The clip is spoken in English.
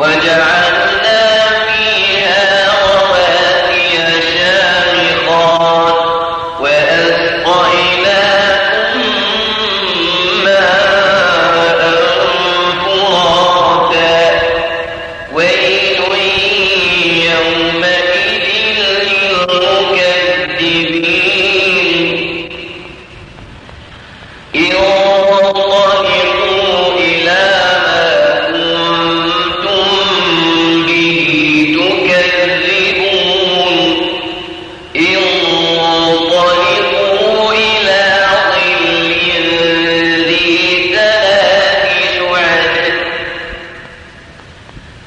رواسي شامخات وجعلنا